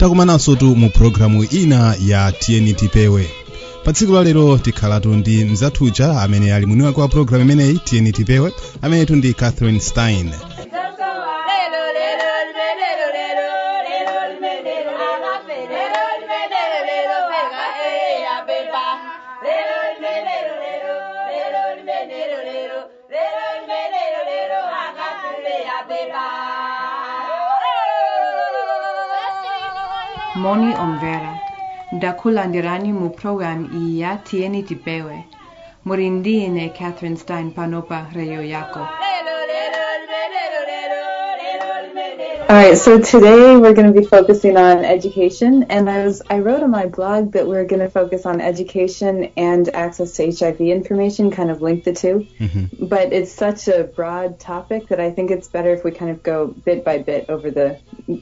takumananso tu mu pulogalamu ina ya tiyeni tipewe pa tsiku la lero tikhalatu ndi mzathuja amene ali mwini wake wa pulogalamu imeneyi tiyeni tipewe amenetu ndi catherine stein Moni omvera. Ndakulandirani mu program iyi ya Tiyeni Tipewe. Murindine Kathryn Stein panopa reyo yako. All right, so today we're going to be focusing on education, and I was I wrote on my blog that we're going to focus on education and access to HIV information, kind of link the 2 Mhm. But it's such a broad topic that I think it's better if we kind of go bit by bit over the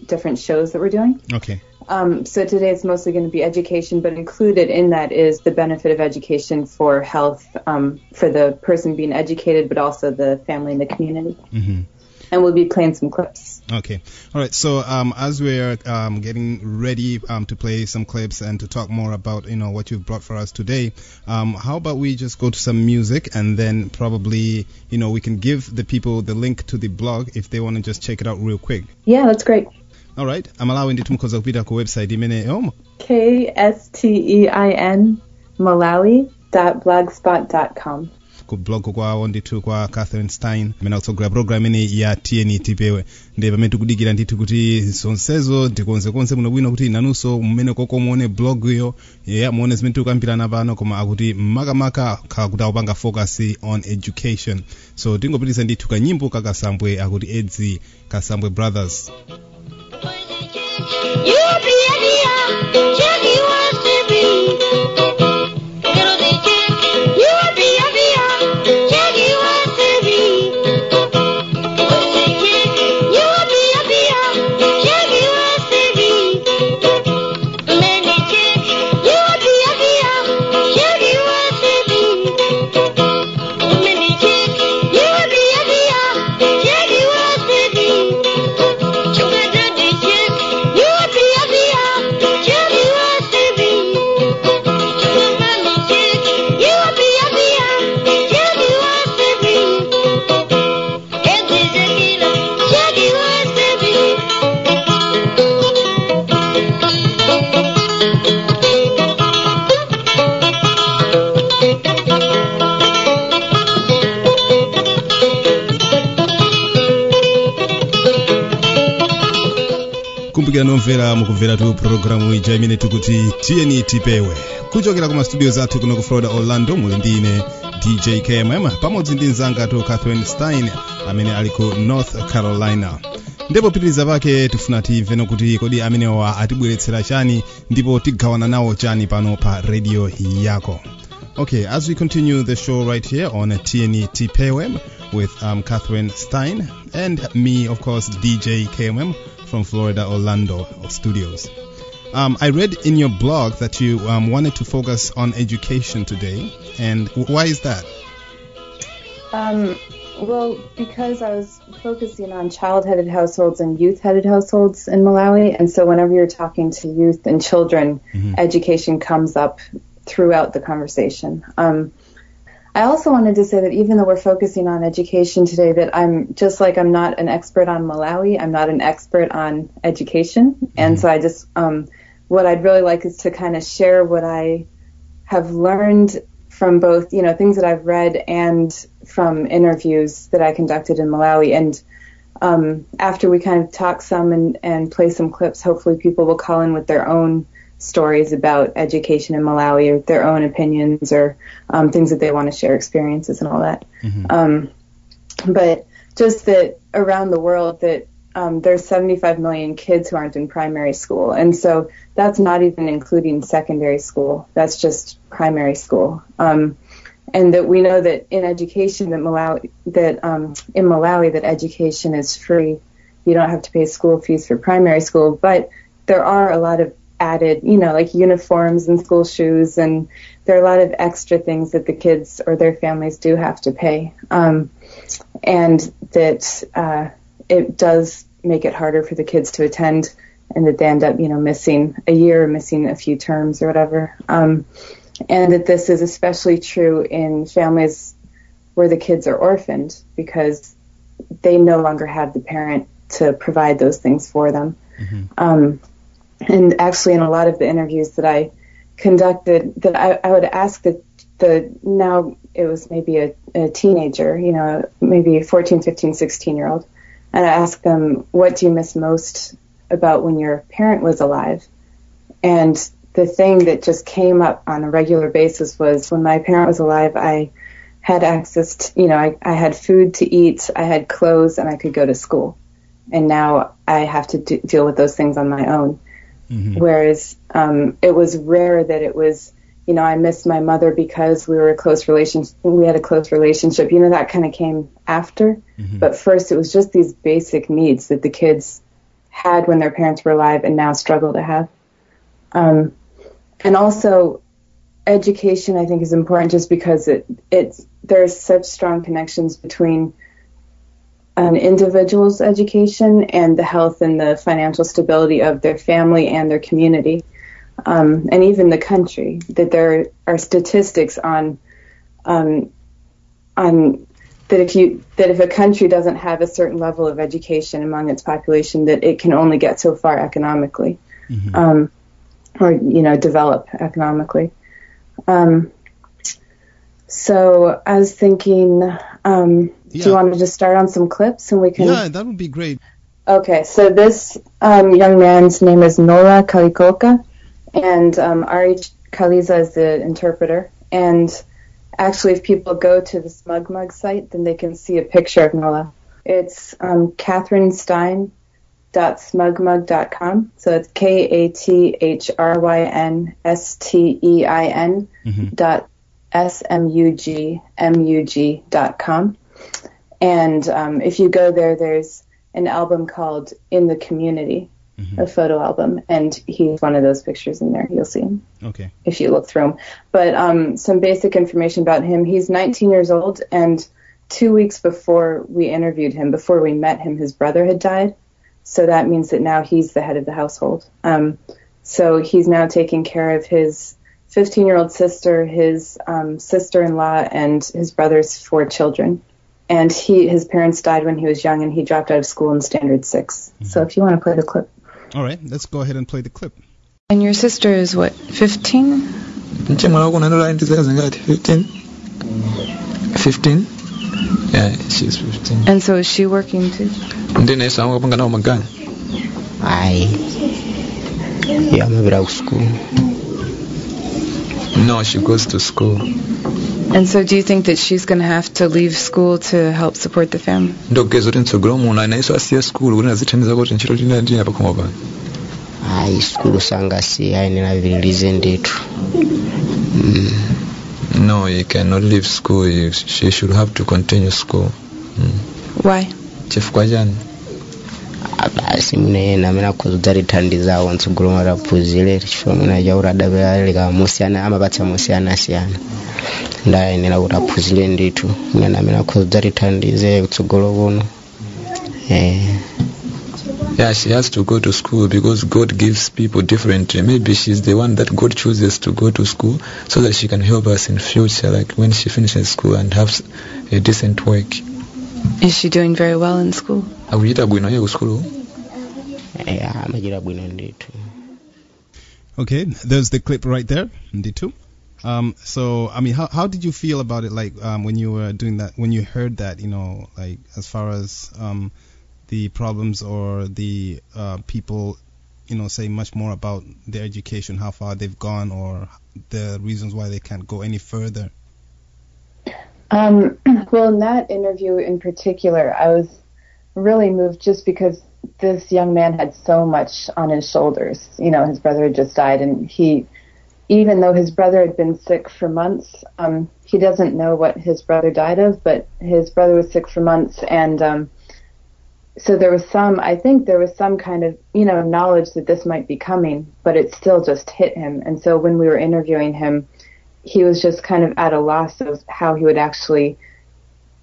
different shows that we're doing. okay Um, so today it's mostly going to be education, but included in that is the benefit of education for health, um, for the person being educated, but also the family and the community. Mhm. And we'll be playing some clips. Okay. All right. So um, as we're um, getting ready um, to play some clips and to talk more about you know what you've brought for us today, um, how about we just go to some music and then probably you know we can give the people the link to the blog if they want to just check it out real quick. Yeah, that's great. All right. amalawi ndithu mukhoza kupita ku website. Imene K S T E I N Malawi.blogspot.com. ku blog kwawo ndithu kwa catherine stein. Amene akutsogolera program imeneyi ya tiyeni tipewe ndi pamene tikudikira ndithu kuti zonsezo ndikonzekonze bwinobwino bwino kuti nanunso mmene koko muone blog yo. Yeah, muone zimene tikukambirana pano koma akuti makamaka khala kuti akupanga focus on education. So tingopitiriza ndithu kanyimbo kakasambwe akuti edzi kasambwe brothers Jackie, kumbukira nomvera mukumvera tu programu ija imene tikuti tiyeni tipewe. Kuchokera kuma studio zathu kuno ku florida orlando muli ndine dj kmm pamodzi ndi mzanga tu catherine stein amene ali ku north carolina. Ndipo pitiriza pake tifuna timveno kuti kodi amenewa atibweretsera chani ndipo tigawana nawo chani pano pa radio yako. Okay, as we continue the show right here on TNE TPWM with um, Catherine Stein and me, of course, DJ KMM from Florida Orlando Studios. Um, I read in your blog that you um, wanted to focus on education today, and w- why is that? Um, well, because I was focusing on child-headed households and youth-headed households in Malawi, and so whenever you're talking to youth and children, Mhm. education comes up throughout the conversation. Um, I also wanted to say that even though we're focusing on education today, that I'm just like I'm not an expert on Malawi, I'm not an expert on education, and so I just um, what I'd really like is to kind of share what I have learned from both, you know, things that I've read and from interviews that I conducted in Malawi. And um, after we kind of talk some and, and play some clips, hopefully people will call in with their own stories about education in Malawi or their own opinions or um, things that they want to share experiences and all that. Um, but just that around the world that um, there's 75 million kids who aren't in primary school, and so that's not even including secondary school. That's just primary school. Um, and that we know that in education that Malawi that um, in Malawi that education is free. You don't have to pay school fees for primary school, but there are a lot of added, you know, like uniforms and school shoes, and there are a lot of extra things that the kids or their families do have to pay, um, and that uh, it does make it harder for the kids to attend and that they end up, you know, missing a year, missing a few terms or whatever. Um, and that this is especially true in families where the kids are orphaned because they no longer have the parent to provide those things for them. Mm-hmm. Um, and actually, in a lot of the interviews that I conducted, that I, I would ask the, the now it was maybe a, a teenager, you know, maybe 14, 15, 16 year old, and I asked them, what do you miss most about when your parent was alive? And the thing that just came up on a regular basis was when my parent was alive, I had access to, you know, I, I had food to eat, I had clothes, and I could go to school. And now I have to do, deal with those things on my own. Mm-hmm. Whereas um, it was rare that it was, you know, I missed my mother because we were a close relationship. We had a close relationship. You know, that kind of came after. Mm-hmm. But first, it was just these basic needs that the kids had when their parents were alive and now struggle to have. Um, and also, education I think is important just because it it's there's such strong connections between an individual's education and the health and the financial stability of their family and their community, um, and even the country. That there are statistics on um, on that if you that if a country doesn't have a certain level of education among its population, that it can only get so far economically, mm-hmm. um, or you know develop economically. Um, so I was thinking, um, yeah. do you want to just start on some clips and we can? Yeah, that would be great. Okay, so this um, young man's name is Nola Kalikoka, and um, Ari Kaliza is the interpreter. And actually, if people go to the SmugMug site, then they can see a picture of Nola. It's um, Kathryn Stein dot smugmug com. So it's K A T H R Y N S T E I N mm-hmm. dot S M U G M U G dot com. And um, if you go there, there's an album called In the Community, mm-hmm. a photo album, and he's one of those pictures in there. You'll see him. Okay. If you look through him. But um, some basic information about him. He's 19 years old, and two weeks before we interviewed him, before we met him, his brother had died. So that means that now he's the head of the household. Um, so he's now taking care of his 15 year old sister, his um, sister in law, and his brother's four children. And he, his parents died when he was young, and he dropped out of school in standard 6 mm-hmm. So if you want to play the clip. All right, let's go ahead and play the clip. And your sister is what, 15? 15? 15? Yeah, she's 15. And so is she working too? ndinesa wangu kapanga nao magani ayi school no she goes to school And so do you think that she's going to have to leave school to help support the family? ndokugeza kuti mtsogolo muno anayiso asiya school kuti azithandiza kuti ntchito tinda ndina pakhomo pano ayi school sangasiya ine naviririze ndithu mm. no you cannot leave school she should have to continue school mm. Why? chifukwa chani basi mune namene akhoza rithandizawo mtsogolo mwa raphunzire chifukwa mwina chakuti adapereka musiyana amapatsa musiyanasiyana ndayenera kuti aphunzire ndithu mune namene akhoza rithandize kutsogolo kuno eh Yeah, she has to go to school because God gives people different. Maybe she's the one that God chooses to go to school so that she can help us in future, like when she finishes school and has a decent work. Is she doing very well in school? bwino ku skulu bwino ndithu Okay, there's the clip right there, D2. Um, so, I mean, how, how did you feel about it, like, um, when you were doing that, when you heard that, you know, like, as far as, um, the problems or the, uh, people, you know, say much more about their education, how far they've gone, or the reasons why they can't go any further? Um, well, in that interview in particular, I was really moved just because this young man had so much on his shoulders. You know, his brother had just died, and he, even though his brother had been sick for months, um, he doesn't know what his brother died of, but his brother was sick for months, and um, so there was some, I think there was some kind of, you know, knowledge that this might be coming, but it still just hit him. And so when we were interviewing him, he was just kind of at a loss of how he would actually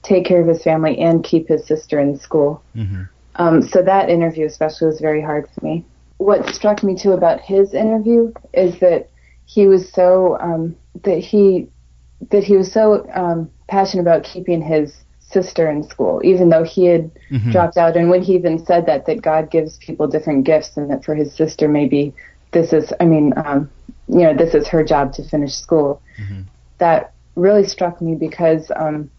take care of his family and keep his sister in school. Mm-hmm. Um, so that interview especially was very hard for me. what struck me too about his interview is that he was so um, that he that he was so um, passionate about keeping his sister in school, even though he had Mhm. dropped out. And when he even said that, that God gives people different gifts, and that for his sister, maybe this is, I mean, um, you know, this is her job to finish school. Mhm. That really struck me because um,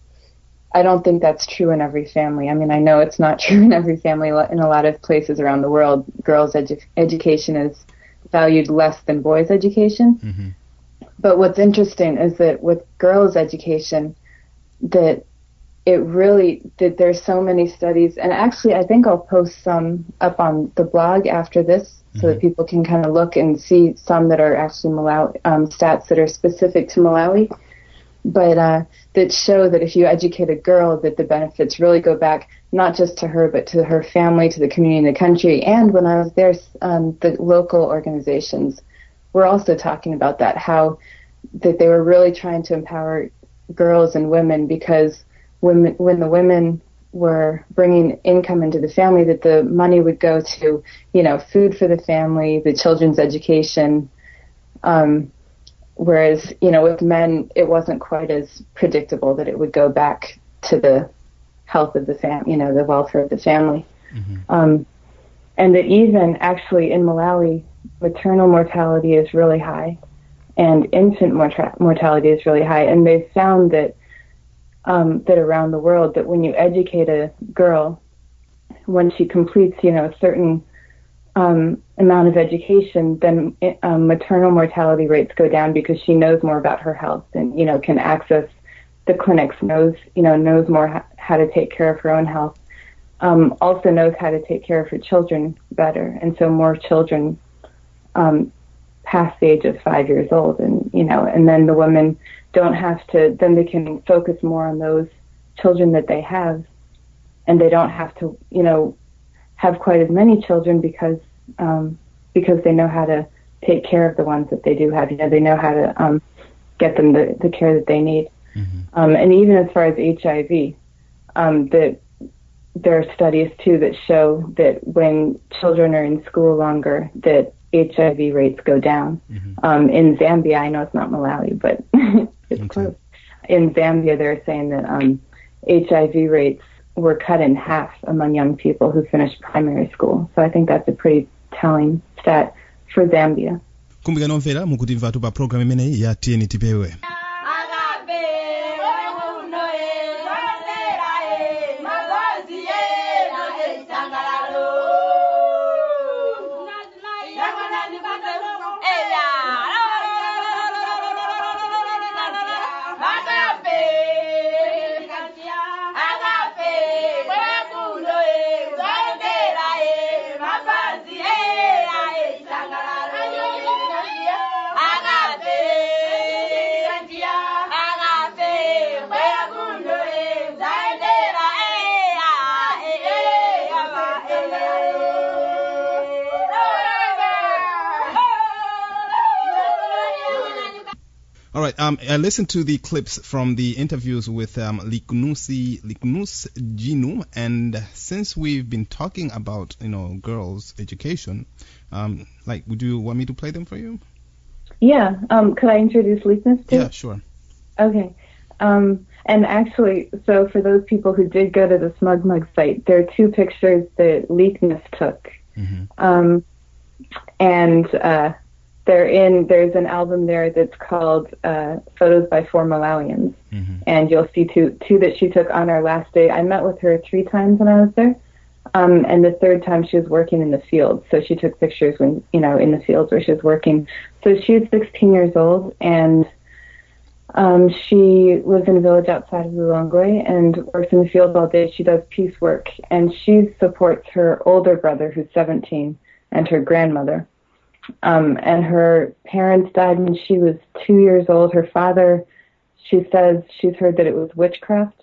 I don't think that's true in every family. I mean, I know it's not true in every family. In a lot of places around the world, girls' edu- education is valued less than boys' education. Mhm. But what's interesting is that with girls' education, that it really that there's so many studies, and actually, I think I'll post some up on the blog after this, so that people can kind of look and see some that are actually Malawi um, stats that are specific to Malawi, but uh, that show that if you educate a girl, that the benefits really go back not just to her, but to her family, to the community, and the country. And when I was there, um, the local organizations were also talking about that, how that they were really trying to empower girls and women because when when the women were bringing income into the family, that the money would go to you know food for the family, the children's education. Um, whereas you know with men, it wasn't quite as predictable that it would go back to the health of the fam, you know, the welfare of the family. Um, and that even actually in Malawi, maternal mortality is really high, and infant morta- mortality is really high. And they've found that um, that around the world, that when you educate a girl, when she completes, you know, a certain um, amount of education, then um, maternal mortality rates go down because she knows more about her health and you know can access the clinics, knows you know knows more ha- how to take care of her own health um, also knows how to take care of her children better, and so more children um, past the age of five years old, and you know, and then the women don't have to. Then they can focus more on those children that they have, and they don't have to, you know, have quite as many children because um, because they know how to take care of the ones that they do have. You know, they know how to um, get them the, the care that they need. Um, and even as far as HIV, um, that there are studies too that show that when children are in school longer, that HIV rates go down. Um, in Zambia, I know it's not Malawi, but it's Okay. close. In Zambia, they're saying that um, HIV rates were cut in half among young people who finished primary school. So I think that's a pretty telling stat for Zambia. kumbukira nomvera mukutimvatu pa programu imeneyi ya tiyeni tipewe Um, I listened to the clips from the interviews with um, Liknusi Liknus Jinu, and since we've been talking about you know girls' education, um, like, would you want me to play them for you? Yeah. Um, could I introduce Leakness too? Yeah, sure. Okay. Um, and actually, so for those people who did go to the SmugMug site, there are two pictures that Leakness took. Mhm. Um, and uh, they're in, there's an album there that's called uh, Photos by Four Malawians. Mhm. And you'll see two, two that she took on our last day. I met with her three times when I was there. Um, and the third time she was working in the field. So she took pictures when, you know, in the fields where she was working. So she was 16 years old and um, she lives in a village outside of Lilongwe and works in the fields all day. She does piece work and she supports her older brother who's 17 and her grandmother. Um, and her parents died when she was two years old. Her father, she says she's heard that it was witchcraft.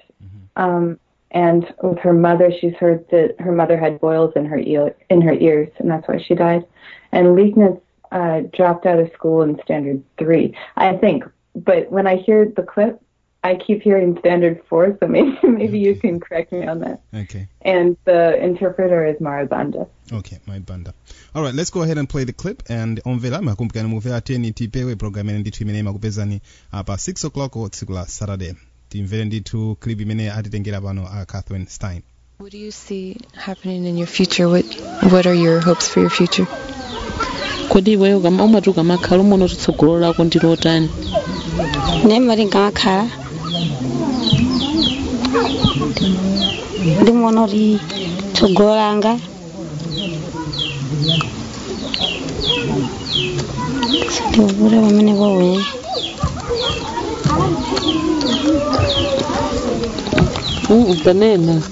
Um, and with her mother, she's heard that her mother had boils in her ear, in her ears, and that's why she died. And Leakness uh, dropped out of school in standard three, I think. But when I hear the clip, I keep hearing standard four, so maybe maybe you can correct me on that. Okay. And the interpreter is Marabanda. Okay, my banda. All right, let's go ahead and play the clip and omvera makumbukani mumvera teni tipewe program imene ndithu imene imakupezani apa 6 o'clock tsiku la saturday timvere ndithu clip imene atitengera pano a kathryn stein What do you see happening in your future? What What are your hopes for your future? kodi iweyo kama umati ukamakhala umaona kuti tsogolo lako ndi lotani nemali ngamakhala ndimaona kuti tsogolo langa ndikuvula pamene pawe Mm, utanena. tanena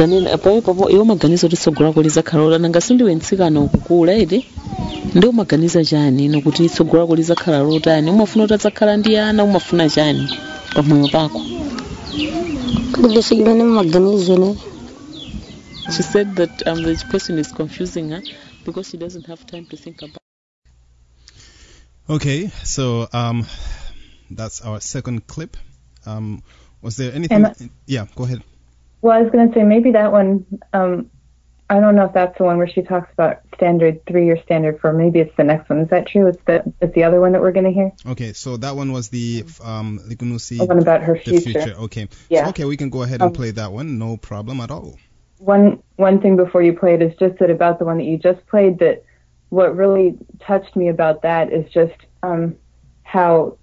pamene papo iwe umaganiza kuti tsogolo lako lizakhala lotani ngasi ndiwe mtsikana ukukula iti ndi umaganiza chani ino kuti tsogolo lako lizakhala lotani umafuna kuti adzakhala ndi ana umafuna chani pamoyo pako kuliso chimene mumaganizo ne she said that um, the person is confusing her because she doesn't have time to think about okay so um that's our second clip. Um was there anything? Emma? yeah go ahead Well, I was going to say maybe that one. Um, I don't know if that's the one where she talks about standard three or standard four. Maybe it's the next one. Is that true? It's the it's the other one that we're going to hear. okay so that one was the um likunusi The one about her future. future okay Yeah. so, okay we can go ahead and Um, play that one no problem at all One one thing before you play it is just that about the one that you just played. That what really touched me about that is just um, how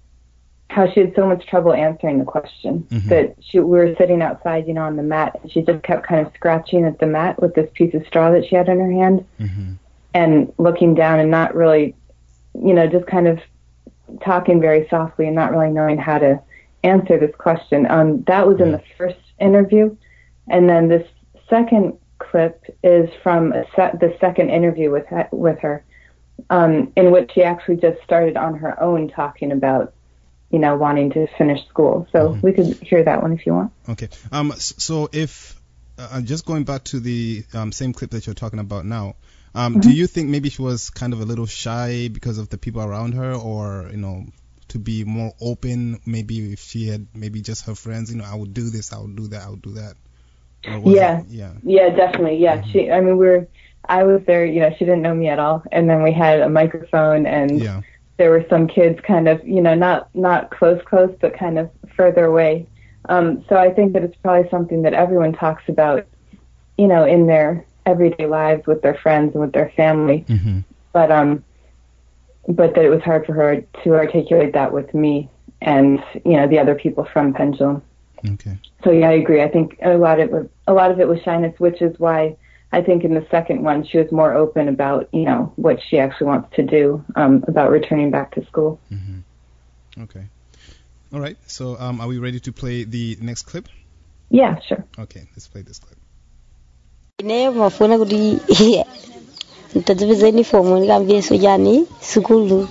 how she had so much trouble answering the question. Mhm. That she we were sitting outside, you know, on the mat, and she just kept kind of scratching at the mat with this piece of straw that she had in her hand. hmm and looking down and not really, you know, just kind of talking very softly and not really knowing how to answer this question. Um, that was in the first interview, and then this second clip is from se- the second interview with with her, um, in which she actually just started on her own talking about, you know, wanting to finish school. So Mhm. we could hear that one if you want. Okay. Um. So if uh, just going back to the um, same clip that you're talking about now, um, do you think maybe she was kind of a little shy because of the people around her, or you know, to be more open? Maybe if she had maybe just her friends, you know, I would do this, I would do that, I would do that. Yeah. it- yeah. Yeah, definitely. Yeah, she. I mean, we're. I was there. You know, she didn't know me at all, and then we had a microphone, and Yeah. There were some kids kind of, you know, not not close, close, but kind of further away. Um, so I think that it's probably something that everyone talks about, you know, in their everyday lives with their friends and with their family. hmm But um, but that it was hard for her to articulate that with me and you know the other people from Pendulum. Okay. So yeah, I agree. I think a lot of it was a lot of it was shyness, which is why I think in the second one she was more open about you know what she actually wants to do um, about returning back to school. hmm Okay. All right. So um, are we ready to play the next clip? Yeah, sure. Okay. Let's play this clip. ineyo mafuna kuti ntadzipeza uniform ndikambiyeso chani sukulu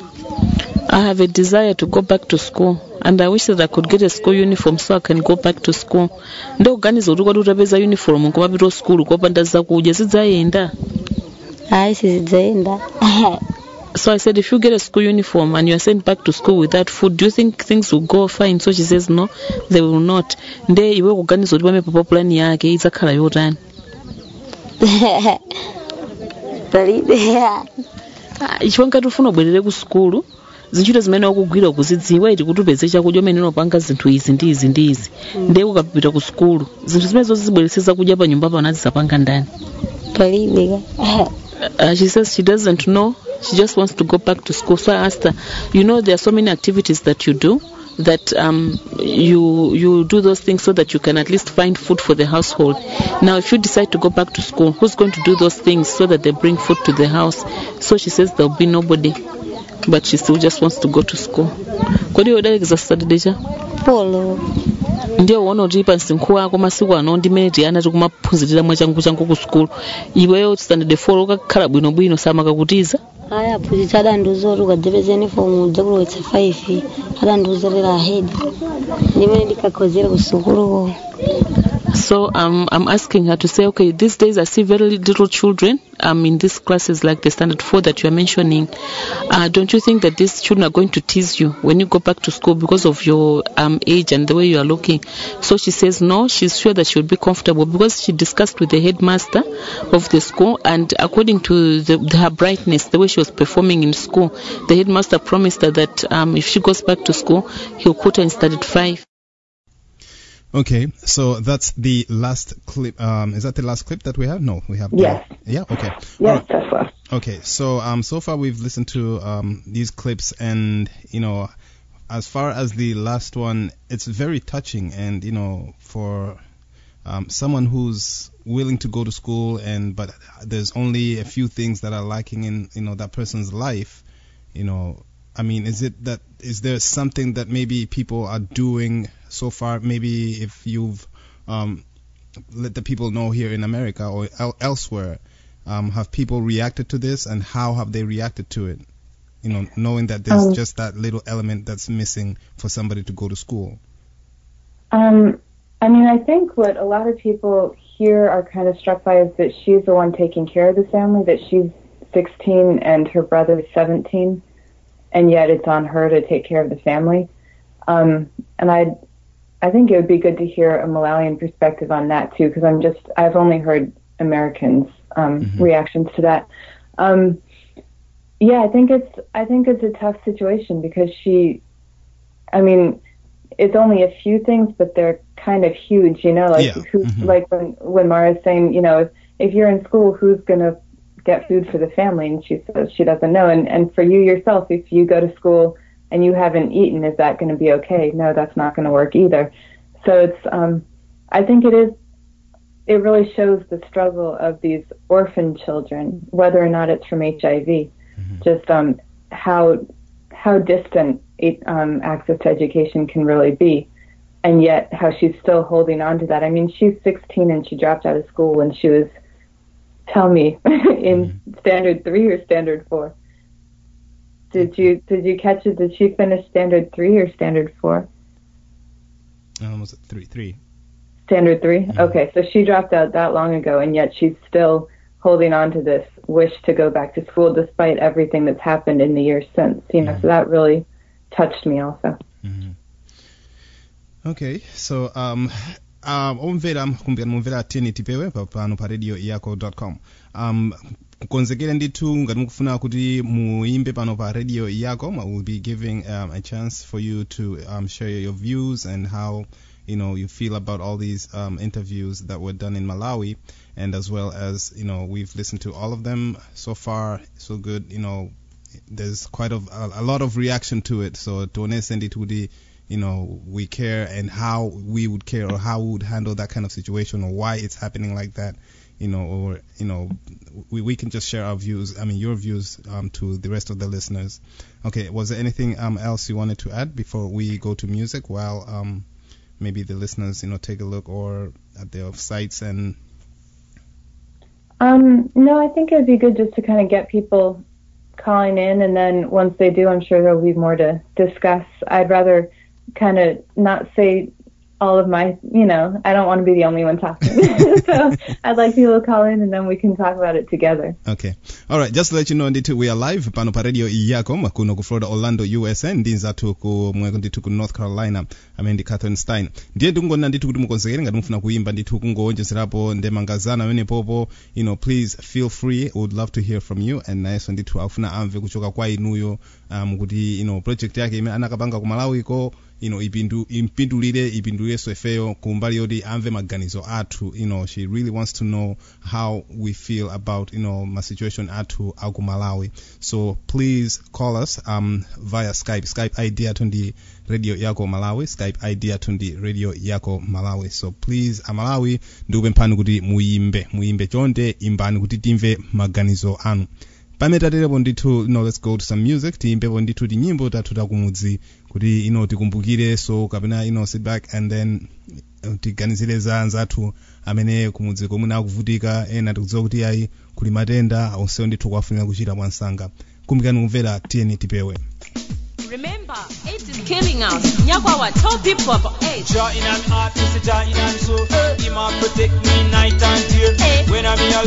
I have a desire to go back to school and I wish that I could get a school uniform so I can go back to school. Ndikuganiza kuti kwati utapeza uniform nkumapita school kopanda zakudya zidzayenda. ayi sizidzaenda So I said, if you get a school uniform and you are sent back to school without food, do you think things will go fine? So she says, no, they will not. Nde iwe kuganiza kuti pamepo plan yake idzakhala yotani. palibe Ah, ichiwa ngati ufuna ubwerere ku sukulu zintchito zimene wakugwira kuzidziwa iti kuti upeze chakudya umene unopanga zinthu izi ndi izi ndi izi ndiye ukapita ku sukulu zinthu zimene zozibweretsa zakudya pa nyumba pano azizapanga ndani palibe uh, she says she doesn't know. She just wants to go back to school. So I asked her, you know, there are so many activities that you do that um, you you do those things so that you can at least find food for the household. Now, if you decide to go back to school, who's going to do those things so that they bring food to the house? So she says there'll be nobody, but she still just wants to go to school. Kodi udalekeza Saturday cha? polo. Ndiye uona kuti pa msinkhu wako masiku ano ndimene tiyana tikumaphunzirira mwachangu changu ku sukulu iweyo standard 4 ukakhala bwinobwino samakakutiza ayi aphunzitsi adandiuza kuti ukadzipeza uniform udzakulowetsa 5 adandiuza lero ahead ndimene ndikakhozera ku sukuluko So um, I'm asking her to say, okay, these days I see very little children um, in these classes like the standard four that you are mentioning. Uh, don't you think that these children are going to tease you when you go back to school because of your um, age and the way you are looking? So she says no, she's sure that she would be comfortable because she discussed with the headmaster of the school and according to the, the, her brightness, the way she was performing in school, the headmaster promised her that um, if she goes back to school, he'll put her in standard five. Okay, so that's the last clip. Um, is that the last clip that we have? No, we have. Yes. Yeah. Okay. Yes, Alright. that's last. Okay. So um, so far we've listened to um these clips, and you know, as far as the last one, it's very touching, and you know, for um, someone who's willing to go to school, and but there's only a few things that are lacking in you know that person's life, you know. I mean, is it that is there something that maybe people are doing so far? Maybe if you've um, let the people know here in America or el- elsewhere, um, have people reacted to this, and how have they reacted to it? You know, knowing that there's Um, just that little element that's missing for somebody to go to school. Um, I mean, I think what a lot of people here are kind of struck by is that she's the one taking care of the family, that she's 16 and her brother's 17, and yet it's on her to take care of the family. Um, and I, I think it would be good to hear a Malawian perspective on that too, because I'm just I've only heard Americans' um, Mhm. reactions to that. Um, yeah, I think it's I think it's a tough situation because she, I mean, it's only a few things, but they're kind of huge, you know. Like Yeah. who, Mhm. like when when Mara's saying, you know, if, if you're in school, who's gonna get food for the family? And she says she doesn't know. And and for you yourself, if you go to school and you haven't eaten, is that going to be okay? No, that's not going to work either. So it's um, I think it is. It really shows the struggle of these orphan children, whether or not it's from HIV. Just um, how how distant it, um, access to education can really be, and yet how she's still holding on to that. I mean, she's 16 and she dropped out of school when she was, tell me, in standard three or standard four. Did you did you catch it? Did she finish standard three or standard four? Um, was it three? Three. Standard 3 Mhm. Okay, so she dropped out that long ago, and yet she's still holding on to this wish to go back to school despite everything that's happened in the years since. You know, Mhm. so that really touched me also. Mhm. Okay, so um, um, omvera kumbukani mumvera tiyeni tipewe pa- pano pa radio yako.com um, konzekere ndithu ngati mukufuna kuti muimbe pano pa radio yako I will be giving um, a chance for you to um, share your views and how you know you feel about all these um, interviews that were done in Malawi. And as well as you know we've listened to all of them so far so good you know there's quite a, a lot of reaction to it. So tuone sendi kuti you know we care and how we would care or how we would handle that kind of situation or why it's happening like that you know or you know we, we can just share our views i mean your views um, to the rest of the listeners okay was there anything um, else you wanted to add before we go to music while um, maybe the listeners you know take a look or at their sites and Um, no, I think it would be good just to kind of get people calling in, and then once they do, I'm sure there'll be more to discuss. I'd rather kind of not say all of my, you know, I don't want to be the only one talking. so I'd like people to call in, and then we can talk about it together. Okay. All right. Just to let you know, ndithu we are live pano pa radio yako kuno ku Florida, Orlando, USA. ndi nzathu kumwe ndithu ku North Carolina amene Kathryn Stein. ndiye tikungona ndithu kuti mukonzekere ngati mufuna kuimba ndithu kungowonjezerapo ndemangazana amene popo you know please feel free we would love to hear from you and nayenso ndithu afuna amve kuchoka kwa inuyo um, kuti you know project yake imene anakapanga ku Malawiko you know ipindu impindulire ipindulirenso ifeyo kumbali yoti amve maganizo athu. You know she really wants to know how we feel about you know my situation athu aku malawi. So please call us um via skype. Skype id athu ndi radio yako malawi. Skype id athu ndi radio yako malawi. So please amalawi ndikupemphani kuti muyimbe. Muyimbe chonde imbani kuti timve maganizo anu pamene taterepo ndithu no let's go to some music. Tiyimbepo ndithu tinyimbo tathu takumudzi kuti ino tikumbukire so kapena ino sit back and then uh, tiganizire za anzathu amene kumudzi komwe akuvutika ena tikudziwa kuti ayi kuli matenda onsewo ndithu kwafunika kuchita mwansanga. Kumbikani kumvera tiyeni tipewe Remember, 18 killing us. Nyakwawa, tell people about AIDS. Jah in an heart, me say Jah in and soul. Eh, Him a protect me night and day. Eh. When I me a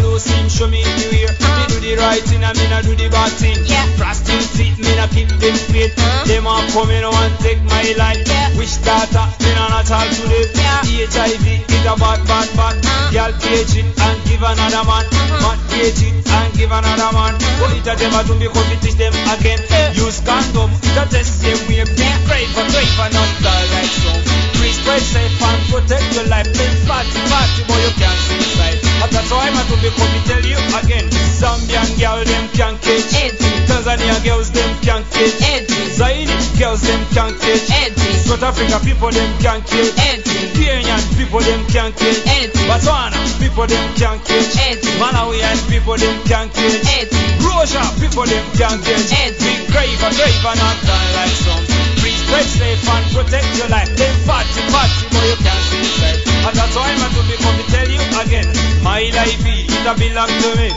show me the way. Uh. Me do the right thing not do the bad thing. Yeah. Me not keep them faith. Uh. Them a come in and take my life. Wish that me not all to live. HIV is a bad, bad, bad. Uh. Girl cage it and give another man. Uh-huh. Man cage it and give another man. Uh-huh. But it a them a do me come to them again. Use condom, it a test them way. Be brave, but brave and like some. Please pray safe and protect your life. Live party, party, boy you can't see. And that's why I'm to be come to tell you again. Zambian girl them can't catch. Tanzania girls them can't catch. Zaire girls them can't catch. South Africa people them can't catch. Kenyan people them can't catch. Botswana people them can't catch. Malawian people them can't catch. Russia people them can't catch. Big grave and grave and not die like some. Please pray safe and protect your life. Them party, party, boy you can't see inside. And that's why I'm to be come to tell you again. My life it belong to me.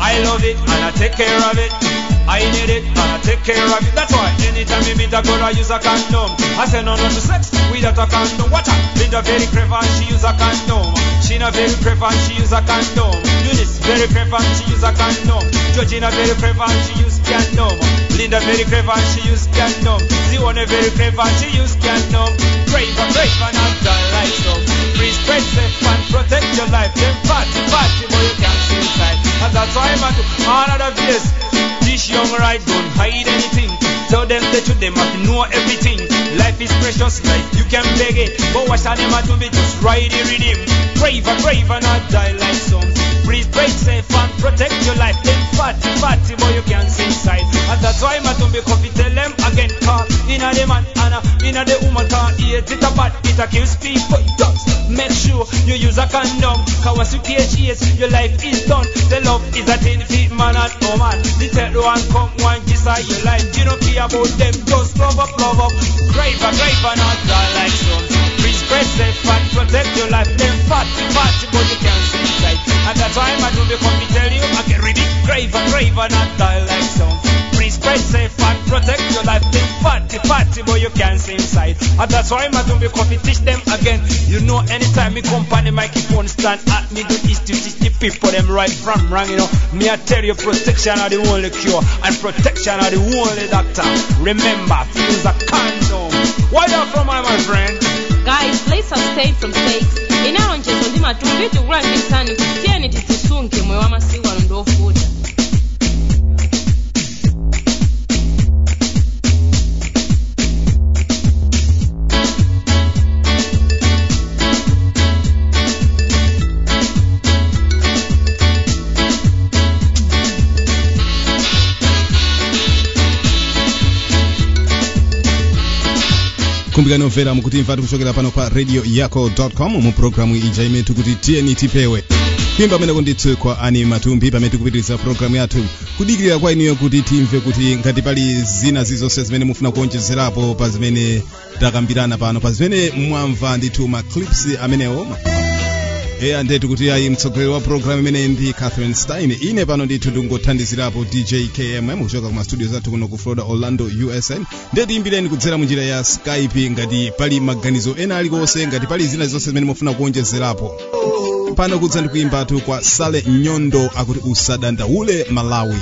I love it and I take care of it. I need it and I take care of it. That's why anytime me meet a girl I use a condom. I say no no to sex without a condom. What a Linda very clever she use a condom. She not very clever she use a condom. Eunice very clever she use a condom. Georgina very clever she use condom. Linda very clever she use condom. Zione very clever she use condom. Brave and brave and die like so. Pray safe and protect your life. Then party party boy you can't see inside. And that's why I'm at another place. This young right don't hide anything. Tell them that you them have to know everything. Life is precious, life you can beg it. But what's an to be just ride the rhythm. Brave and brave and not die like some. Breathe, safe and protect your life. Then party, party, boy you can't see inside. And that's why to be coffee tell them again. Car in a the man and in a the woman car. Eat it a bad, it a kills people. Dogs. Make sure you use a condom. Cause once you PHS, your life is done. The love is a 10 feet man and woman. The third one come one decide your life. You don't care about them, just love up, love up. Grave and not like some. Safe and protect your life. Then party, party, but you can't see inside. And that's why I'm to be come to tell you. I get ready, grave and grave and not die like some. Pray safe and protect your life. Then party, party, but you can't see inside. And that's why I'm to be come to teach them again. You know, anytime me the microphone stand at me, do is to teach the people them right from wrong. You know, me I tell you, protection are the only cure, and protection are the only doctor. Remember, use a condom. Where you from, my friend? Guys, play some safe from sex. Inayo nchezo nzima tu mbiti kula ngisani kusitia tisisunge moyo wa masiwa ndofuta ndofuta. kumbukani mukuti mukutimva tikuchokera pano pa radio yako.com mu programu ija imene tikuti tiyeni tipewe. Kuimba ameneko ndithu kwa ani matumbi pamene tikupitiriza programu yathu kudikirira kwa inuyo kuti timve kuti ngati pali zina zizonse zimene mufuna kuonjezerapo pa zimene takambirana pano pa zimene mwamva ndithu ma clips amenewo eya ndetu kuti ayi mtsogoleri wa programu imeneyi ndi catherine stein. Ine pano ndithu ndikungothandizirapo dj kmm kuchoka kuma mastudio zathu kuno ku florida orlando usa ndiye tiyimbireni kudzera mu njira ya skype ngati pali maganizo ena alikonse ngati pali zina zonse zimene mufuna kuonjezerapo pano kudza ndikuimbatu kwa sale nyondo akuti usadandaule malawi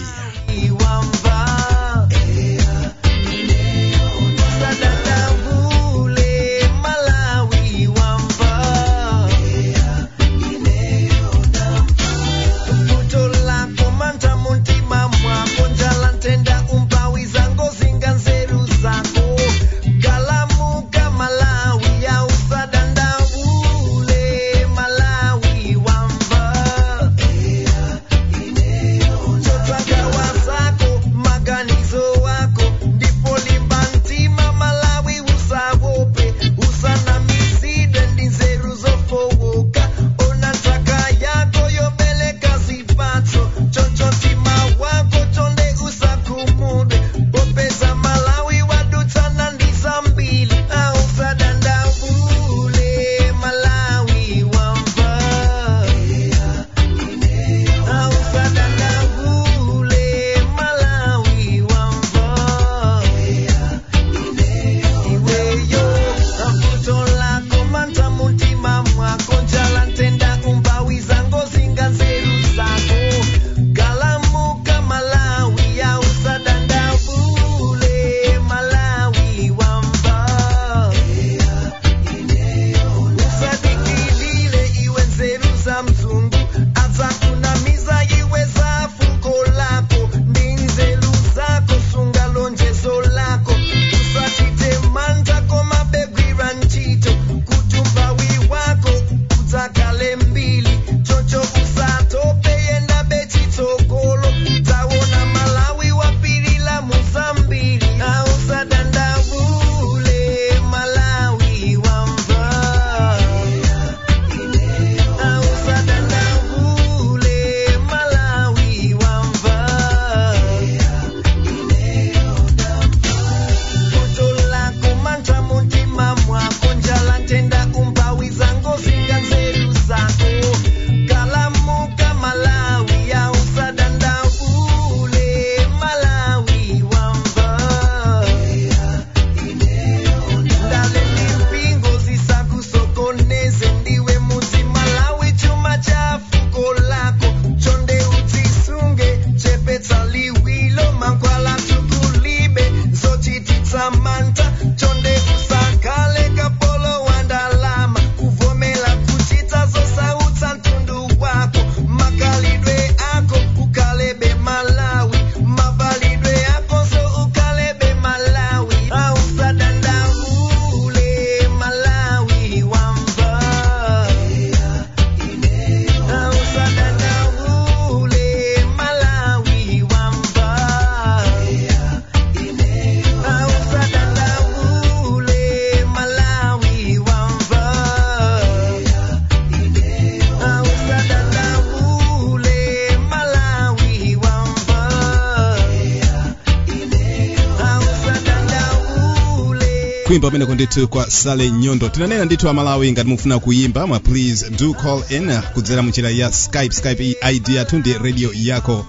ndithu kwa sale nyondo. Tinanena ndithu amalawi ngati mufuna kuyimba mwa please do call in kudzera munjira ya skype skype id yathu ndi radio yako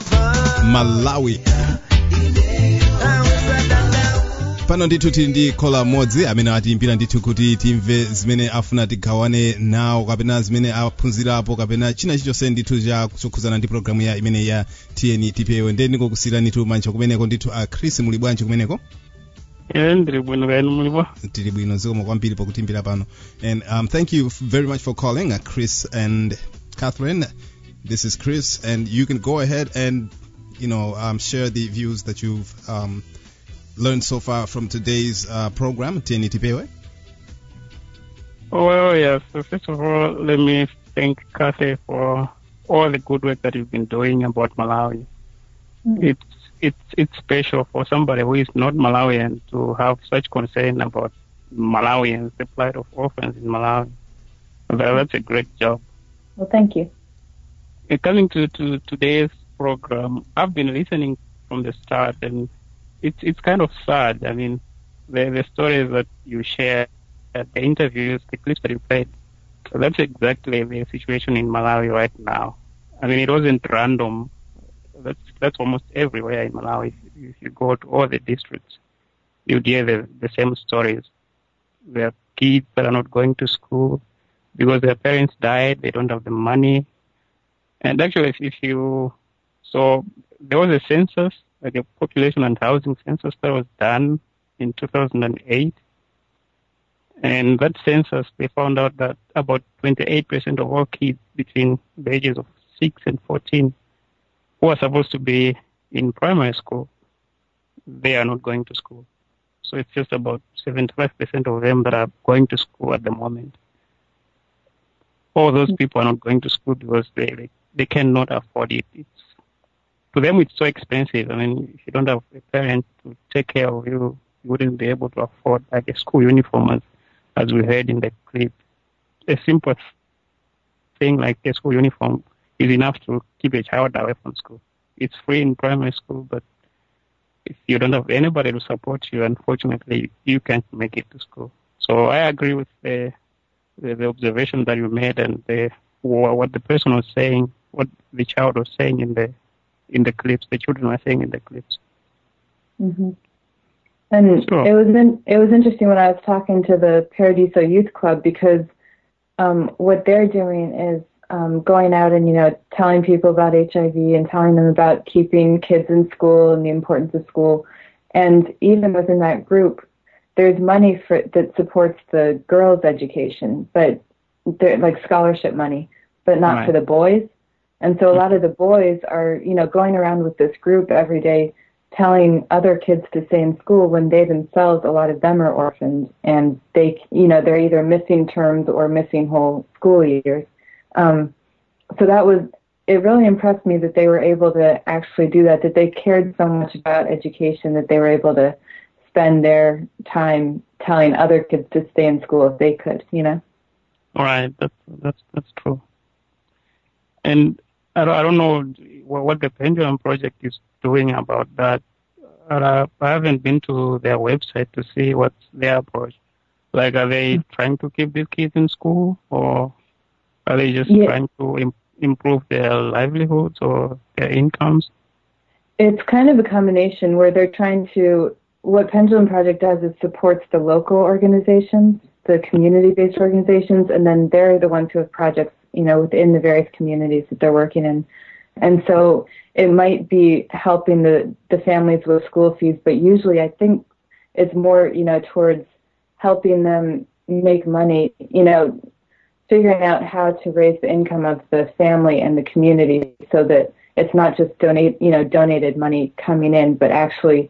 malawi. Pano ndithu tili ndi kola modzi amene atiyimbira ndithu kuti timve zimene afuna tigawane nawo kapena zimene aphunzirapo kapena china chichonse ndithu cha chokhuzana ndi programu ya imene ya tn tipewe nde ndikukusiyirani ndithu manja kumeneko ndithu a chris muli bwanji kumeneko ndiri bwino kaeni mulipo tili bwino zikomo kwambiri pakutimbira pano. And um, thank you very much for calling uh, chris and kathryn. This is chris and you can go ahead and you know um, share the views that you've um, learned so far from today's uh, program. Tni tipewe Oh, well, yes. So first of all, let me thank Kathy for all the good work that you've been doing about Malawi. It's it's it's special for somebody who is not Malawian to have such concern about Malawians, the plight of orphans in Malawi. That, that's a great job. Well, thank you. Uh, coming to, to today's program, I've been listening from the start, and it's it's kind of sad. I mean, the the stories that you share, uh, the interviews, the clips that you played, so that's exactly the situation in Malawi right now. I mean, it wasn't random. That's that's almost everywhere in Malawi. If you go to all the districts, you'd hear the, the same stories. There are kids that are not going to school because their parents died. They don't have the money. And actually, if, if you so there was a census, like a population and housing census that was done in 2008. And that census, they found out that about 28% of all kids between the ages of 6 and 14 who are supposed to be in primary school, they are not going to school. So it's just about 75% of them that are going to school at the moment. All those people are not going to school because they, they, they cannot afford it. It's, to them, it's so expensive. I mean, if you don't have a parent to take care of you, you wouldn't be able to afford like a school uniform as, as we heard in the clip. A simple thing like a school uniform is enough to keep a child away from school. It's free in primary school, but if you don't have anybody to support you, unfortunately, you can't make it to school. So I agree with the the, the observation that you made and the what the person was saying, what the child was saying in the in the clips, the children were saying in the clips. hmm And Sure. it was in, it was interesting when I was talking to the Paradiso Youth Club because um, what they're doing is um, going out and you know telling people about HIV and telling them about keeping kids in school and the importance of school. And even within that group, there's money for that supports the girls' education, but they're like scholarship money, but not for the boys. And so a lot of the boys are, you know, going around with this group every day telling other kids to stay in school when they themselves, a lot of them are orphaned and they, you know, they're either missing terms or missing whole school years. Um, so that was, it really impressed me that they were able to actually do that, that they cared so much about education that they were able to spend their time telling other kids to stay in school if they could, you know? All right, that's that's that's true. And I don't, I don't know what, the Pendulum Project is doing about that. I haven't been to their website to see what's their approach. Like, are they trying to keep these kids in school, or are they just Yeah. trying to Im- improve their livelihoods or their incomes? It's kind of a combination where they're trying to, what Pendulum Project does is supports the local organizations, the community-based organizations, and then they're the ones who have projects, you know, within the various communities that they're working in. And so it might be helping the, the families with school fees, but usually I think it's more, you know, towards helping them make money, you know, figuring out how to raise the income of the family and the community so that it's not just donate, you know, donated money coming in, but actually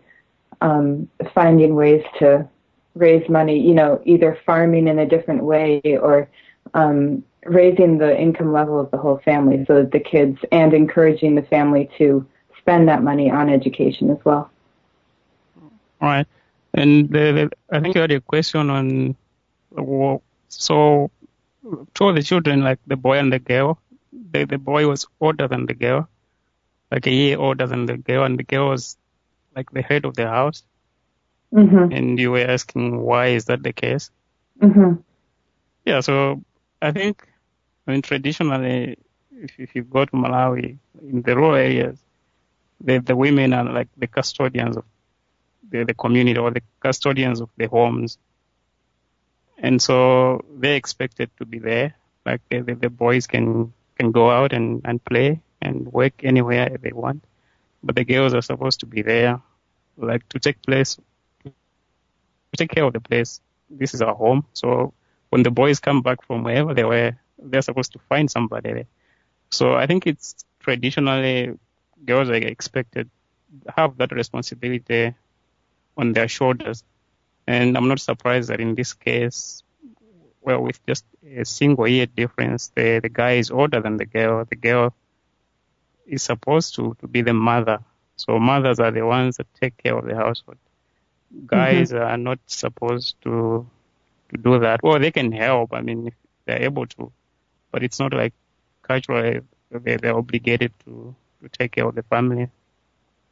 um, finding ways to raise money, you know, either farming in a different way or um, raising the income level of the whole family so that the kids and encouraging the family to spend that money on education as well. All right. And the, I think you had a question on, so two of the children, like the boy and the girl, the, the boy was older than the girl, like a year older than the girl, and the girl was like the head of the house. Mhm. And you were asking why is that the case? Mhm. Yeah, so I think, I mean, traditionally, if, if you go to Malawi, in the rural areas, the, the women are like the custodians of the, the community or the custodians of the homes. And so they're expected to be there. Like the, the, the boys can, can go out and, and play and work anywhere they want. But the girls are supposed to be there, like to take place, to take care of the place. This is our home. So when the boys come back from wherever they were, they're supposed to find somebody there. So I think it's traditionally girls are expected have that responsibility on their shoulders. And I'm not surprised that in this case, well, with just a single year difference, the, the guy is older than the girl. The girl is supposed to, to be the mother. So mothers are the ones that take care of the household. Guys mm-hmm. are not supposed to to do that. Well, they can help. I mean, if they're able to, but it's not like culturally they, they're obligated to, to take care of the family.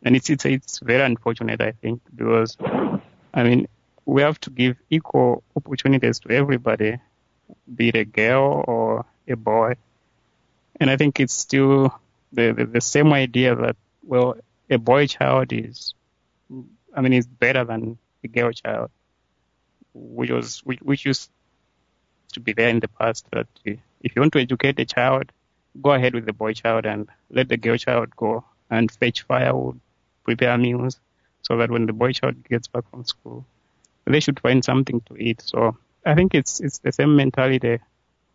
And it's, it's, it's very unfortunate, I think, because, I mean, we have to give equal opportunities to everybody, be it a girl or a boy. And I think it's still the, the, the same idea that, well, a boy child is, I mean, is better than a girl child which was which, which used to be there in the past that if you want to educate a child, go ahead with the boy child and let the girl child go and fetch firewood, prepare meals, so that when the boy child gets back from school, they should find something to eat. So I think it's it's the same mentality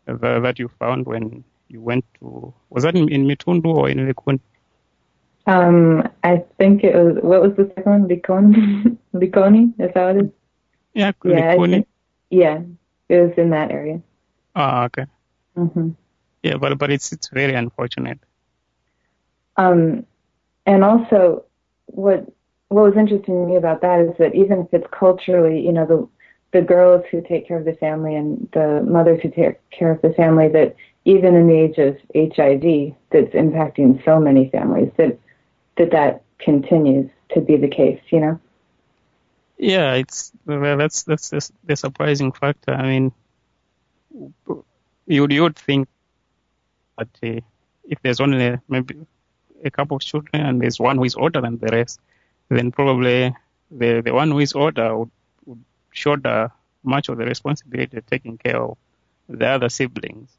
that, you found when you went to was that in, in Mitundu or in Likuni? Um, I think it was, what was the second one? Likoni? Likoni? Is that what it is? Yeah, Yeah, think- yeah, it was in that area. Ah, okay. hmm Yeah, but but it's it's very unfortunate. Um, and also, what what was interesting to me about that is that even if it's culturally, you know, the the girls who take care of the family and the mothers who take care of the family, that even in the age of HIV, that's impacting so many families, that that that continues to be the case, you know. Yeah, it's well, that's that's the, surprising factor. I mean, you you would think that uh, if there's only maybe a couple of children and there's one who is older than the rest, then probably the the one who is older would, would shoulder much of the responsibility of taking care of the other siblings.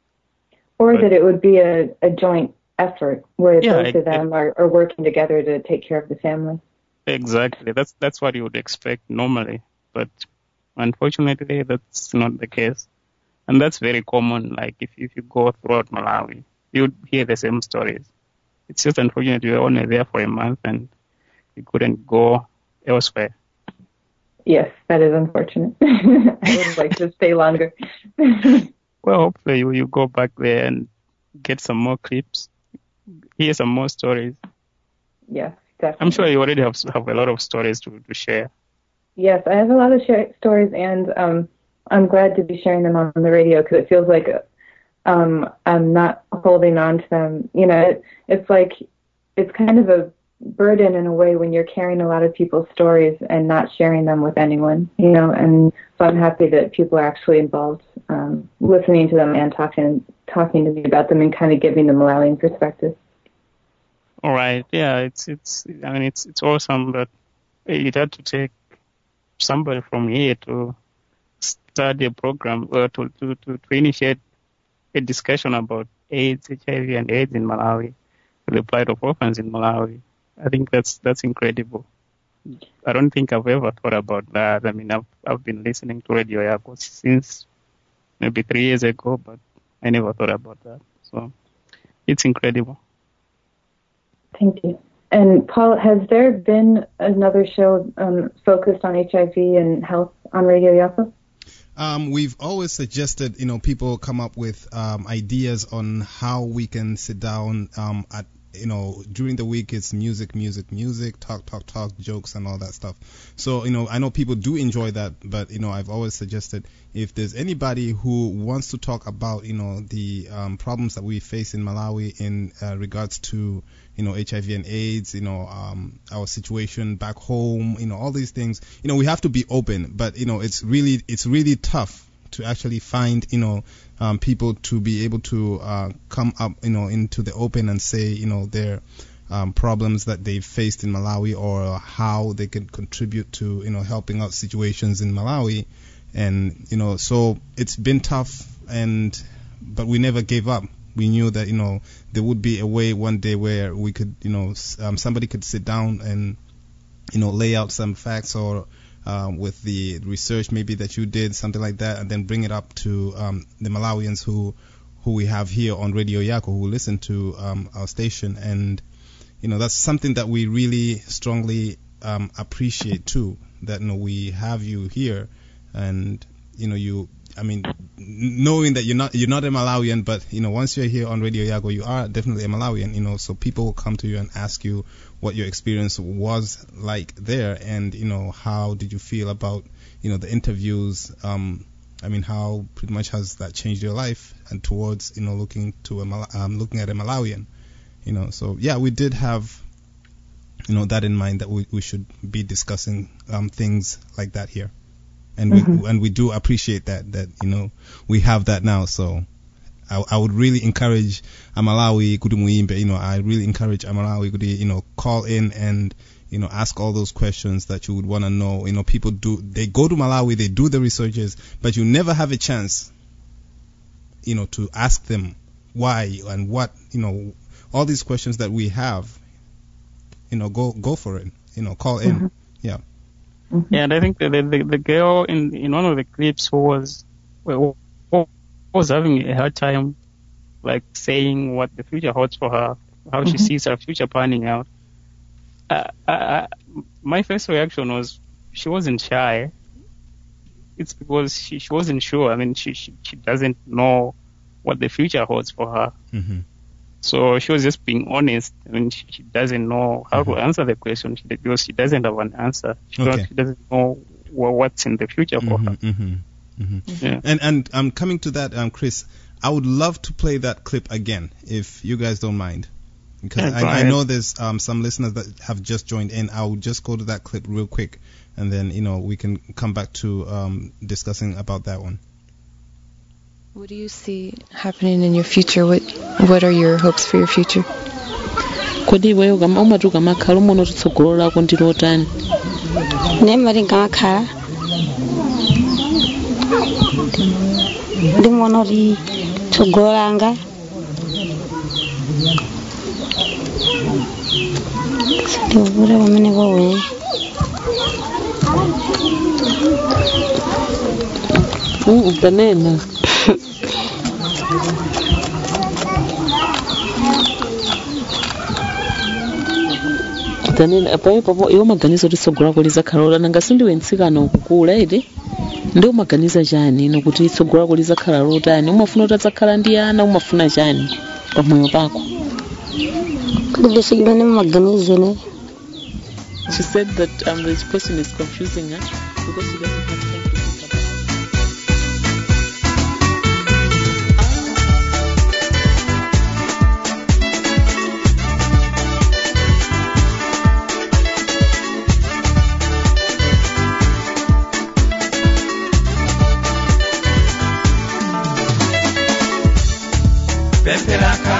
Or But- that it would be a, a joint effort where Yeah, both it- of them are, are working together to take care of the family. Exactly. That's that's what you would expect normally, but unfortunately, that's not the case, and that's very common. Like if if you go throughout Malawi, you'd hear the same stories. it's just unfortunate you were only there for a month and you couldn't go elsewhere. Yes, that is unfortunate. I would like to stay longer. Well, hopefully you, you go back there and get some more clips, hear some more stories. yes, definitely. I'm sure you already have, have a lot of stories to, to share. Yes, I have a lot of share- stories, and um, I'm glad to be sharing them on the radio because it feels like um, I'm not holding on to them. You know, it, it's like it's kind of a burden in a way when you're carrying a lot of people's stories and not sharing them with anyone. You know, and so I'm happy that people are actually involved, um, listening to them and talking talking to me about them and kind of giving them the Malawian perspective. All right. Yeah, it's it's. I mean, it's it's awesome that it had to take somebody from here to start a program or to to to, to initiate a discussion about AIDS, HIV, and AIDS in Malawi, the plight of orphans in Malawi. I think that's that's incredible. I don't think I've ever thought about that. I mean, I've I've been listening to Radio Yako since maybe three years ago, but I never thought about that. So it's incredible. Thank you. And Paul, has there been another show um, focused on HIV and health on Radio Yako? Um, we've always suggested, you know, people come up with um, ideas on how we can sit down um, at, you know, during the week. It's music, music, music, talk, talk, talk, jokes, and all that stuff. So, you know, I know people do enjoy that, but you know, I've always suggested if there's anybody who wants to talk about, you know, the um, problems that we face in Malawi in uh, regards to you know, HIV and AIDS, you know, um, our situation back home, you know, all these things, you know, we have to be open, but, you know, it's really, it's really tough to actually find, you know, um, people to be able to, uh, come up, you know, into the open and say, you know, their, um, problems that they've faced in Malawi or how they can contribute to, you know, helping out situations in Malawi. And, you know, so it's been tough and, but we never gave up we knew that you know there would be a way one day where we could you know um, somebody could sit down and you know lay out some facts or um, with the research maybe that you did something like that and then bring it up to um, the Malawians who who we have here on Radio Yako who listen to um, our station. And you know that's something that we really strongly um, appreciate too that you know we have you here. And you know you I mean, knowing that you're not you're not a Malawian, but you know, once you're here on Radio Yako, you are definitely a Malawian. You know, so people will come to you and ask you what your experience was like there, and you know, how did you feel about you know the interviews? Um, I mean, how pretty much has that changed your life and towards you know looking to a um, looking at a Malawian? You know, so yeah, we did have you know that in mind that we we should be discussing um, things like that here and Mhm. we and we do appreciate that that you know we have that now. So I, I would really encourage Amalawi kuti muimbe. You know, I really encourage Amalawi kuti you know call in and you know ask all those questions that you would want to know. You know, people do they go to Malawi, they do the researches, but you never have a chance, you know, to ask them why and what you know all these questions that we have. You know, go go for it. You know, call in. Mhm. Yeah. Yeah, and I think the, the the girl in in one of the clips who was who was having a hard time, like saying what the future holds for her, how she Mhm. sees her future panning out. Uh, I, I, my first reaction was she wasn't shy. It's because she she wasn't sure. I mean, she she, she doesn't know what the future holds for her. Mm-hmm. So she was just being honest. I mean, she, she doesn't know how to answer the question she, because she doesn't have an answer. She, Okay. she doesn't know wha- what's in the future for her. Mm-hmm, hmm Yeah. And and um, coming to that, um, Chris, I would love to play that clip again if you guys don't mind, because Yeah, I, I know there's um, some listeners that have just joined in. I will just go to that clip real quick, and then you know we can come back to um, discussing about that one. What do you see happening in your future? What What are your hopes for your future? kodi iweyo kama umati ukamakhala umaona kuti tsogolo lako ndi lotani? Nemari ngamakhala ndimaona kuti tsogolo langa ndikukura pamene kwawe Mm, tanena tanena paipopo iwo maganizo kuti tsogolo lako lizakhala nanga sindiwe mtsikana ukukula iti ndi umaganiza chani ino kuti tsogolo lako lizakhala lotani umafuna kuti adzakhala ndi ana umafuna chani pamoyo pako kudidisikidwa ndi maganizo ne. She said that um, this person is confusing her because she doesn't have de la